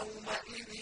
يومئذ